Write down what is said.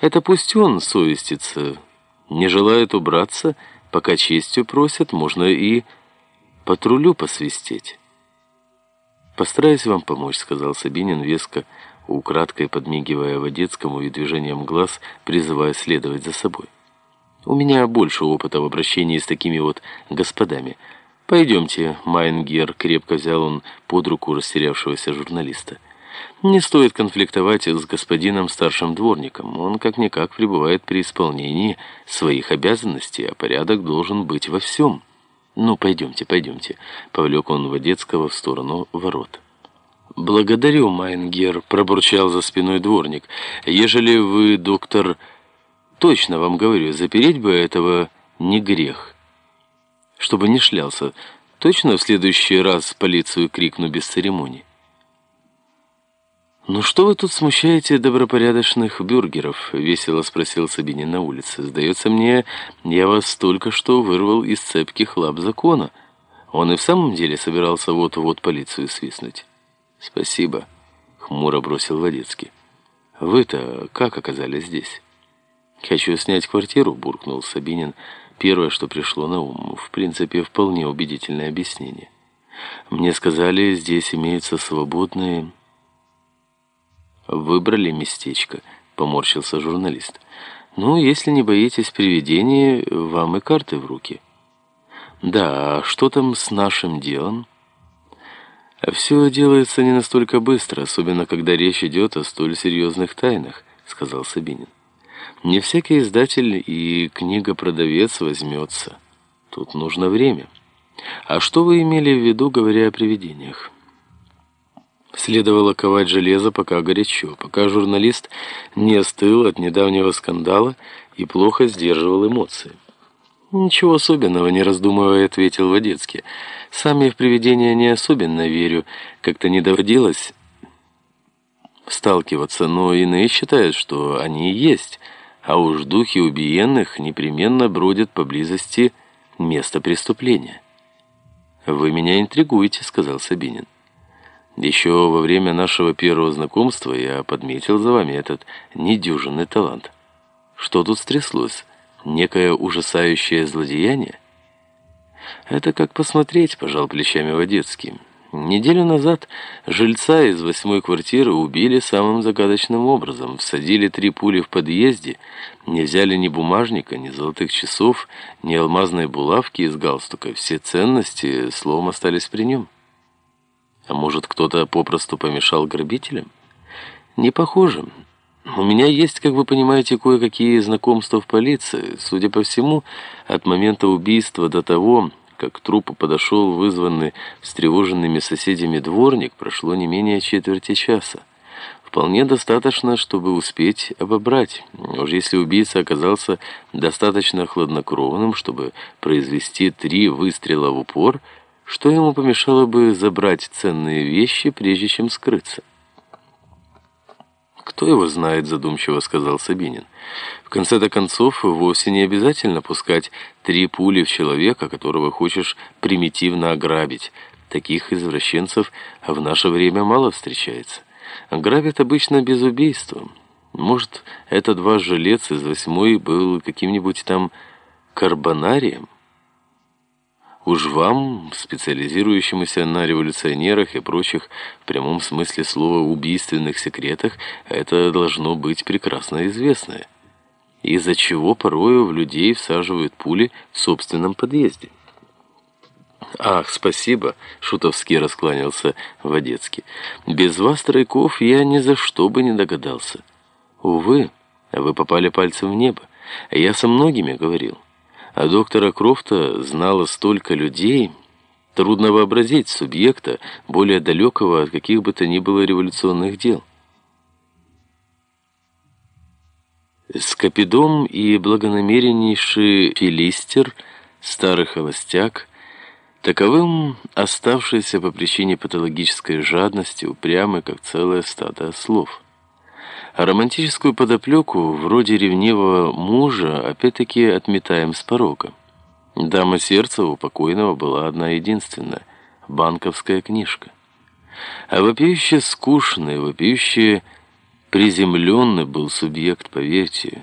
Это пусть он совестится. Не желает убраться, пока честью просят, можно и патрулю посвистеть. «Постараюсь вам помочь», — сказал Сабинин веско, украдкой подмигивая Водецкому и движением глаз, призывая следовать за собой. «У меня больше опыта в обращении с такими вот господами. Пойдемте, Майнгер», — крепко взял он под руку растерявшегося журналиста. «Не стоит конфликтовать с господином старшим дворником. Он как-никак пребывает при исполнении своих обязанностей, а порядок должен быть во всем». «Ну, пойдемте, пойдемте», — повлек он Водецкого в сторону ворот. «Благодарю, Майнгер», — пробурчал за спиной дворник. «Ежели вы, доктор, точно вам говорю, запереть бы этого не грех. Чтобы не шлялся, точно в следующий раз полицию крикну без церемоний». «Ну что вы тут смущаете добропорядочных бюргеров?» — весело спросил Сабинин на улице. «Сдается мне, я вас только что вырвал из цепких лап закона. Он и в самом деле собирался вот-вот полицию свистнуть». «Спасибо», — хмуро бросил Водецкий. «Вы-то как оказались здесь?» «Хочу снять квартиру», — буркнул Сабинин. Первое, что пришло на ум, в принципе, вполне убедительное объяснение. «Мне сказали, здесь имеются свободные...» «Выбрали местечко», — поморщился журналист. «Ну, если не боитесь привидений, вам и карты в руки». «Да, а что там с нашим делом?» «А все делается не настолько быстро, особенно когда речь идет о столь серьезных тайнах», — сказал Сабинин. «Не всякий издатель и книгопродавец возьмется. Тут нужно время. А что вы имели в виду, говоря о привидениях?» Следовало ковать железо пока горячо, пока журналист не остыл от недавнего скандала и плохо сдерживал эмоции. «Ничего особенного, не раздумывая, ответил Водецкий. Сами в привидения не особенно верю, как-то не доводилось сталкиваться, но иные считают, что они есть, а уж духи убиенных непременно бродят поблизости места преступления». «Вы меня интригуете», — сказал Сабинин. Еще во время нашего первого знакомства я подметил за вами этот недюжинный талант. Что тут стряслось? Некое ужасающее злодеяние? Это как посмотреть, пожал плечами Водецкий. Неделю назад жильца из восьмой квартиры убили самым загадочным образом. Всадили три пули в подъезде, не взяли ни бумажника, ни золотых часов, ни алмазной булавки из галстука. Все ценности, словом, остались при нем. А может, кто-то попросту помешал грабителям? Не похоже. У меня есть, как вы понимаете, кое-какие знакомства в полиции. Судя по всему, от момента убийства до того, как к трупу подошел вызванный встревоженными соседями дворник, прошло не менее четверти часа. Вполне достаточно, чтобы успеть обобрать. Уж если убийца оказался достаточно хладнокровным, чтобы произвести три выстрела в упор – что ему помешало бы забрать ценные вещи, прежде чем скрыться? «Кто его знает», — задумчиво сказал Сабинин. «В конце-то концов, вовсе не обязательно пускать три пули в человека, которого хочешь примитивно ограбить. Таких извращенцев в наше время мало встречается. Грабят обычно без убийства. Может, этот ваш жилец из восьмой был каким-нибудь там карбонарием?» Уж вам, специализирующемуся на революционерах и прочих в прямом смысле слова убийственных секретах, это должно быть прекрасно известно. Из-за чего порою в людей всаживают пули в собственном подъезде. «Ах, спасибо!» — шутовски раскланялся Водецкий. «Без вас, Тройков, я ни за что бы не догадался. Увы, вы попали пальцем в небо. Я со многими говорил». А доктора Крофта знало столько людей, трудно вообразить субъекта, более далекого от каких бы то ни было революционных дел. Скопидом и благонамереннейший филистер, старый холостяк, таковым оставшийся по причине патологической жадности, упрямый, как целое стадо слов. Романтическую подоплеку, вроде ревнивого мужа, опять-таки отметаем с порога. Дама сердца у покойного была одна единственная – банковская книжка. А вопиюще скучные, вопиюще Приземленный был субъект, поверьте.